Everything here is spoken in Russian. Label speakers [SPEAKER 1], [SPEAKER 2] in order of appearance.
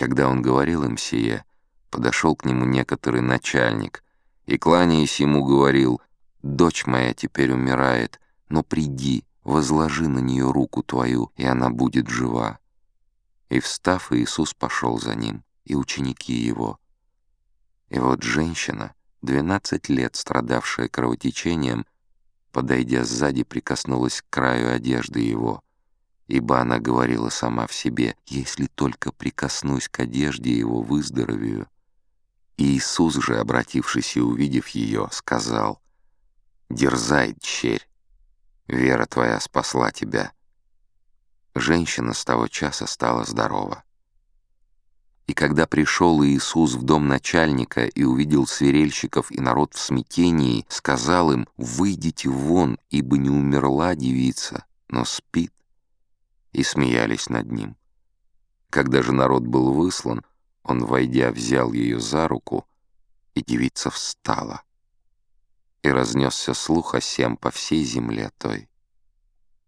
[SPEAKER 1] Когда он говорил им сие, подошел к нему некоторый начальник и, кланяясь ему, говорил, «Дочь моя теперь умирает, но приди, возложи на нее руку твою, и она будет жива». И, встав, Иисус пошел за ним, и ученики его. И вот женщина, двенадцать лет страдавшая кровотечением, подойдя сзади, прикоснулась к краю одежды его, ибо она говорила сама в себе, «Если только прикоснусь к одежде его, выздоровею». И Иисус же, обратившись и увидев ее, сказал, «Дерзай, черь, вера твоя спасла тебя». Женщина с того часа стала здорова. И когда пришел Иисус в дом начальника и увидел свирельщиков и народ в смятении, сказал им, «Выйдите вон, ибо не умерла девица, но спит». И смеялись над ним. Когда же народ был выслан, он, войдя, взял ее за руку, и девица встала. И разнесся слух о сем по всей земле той.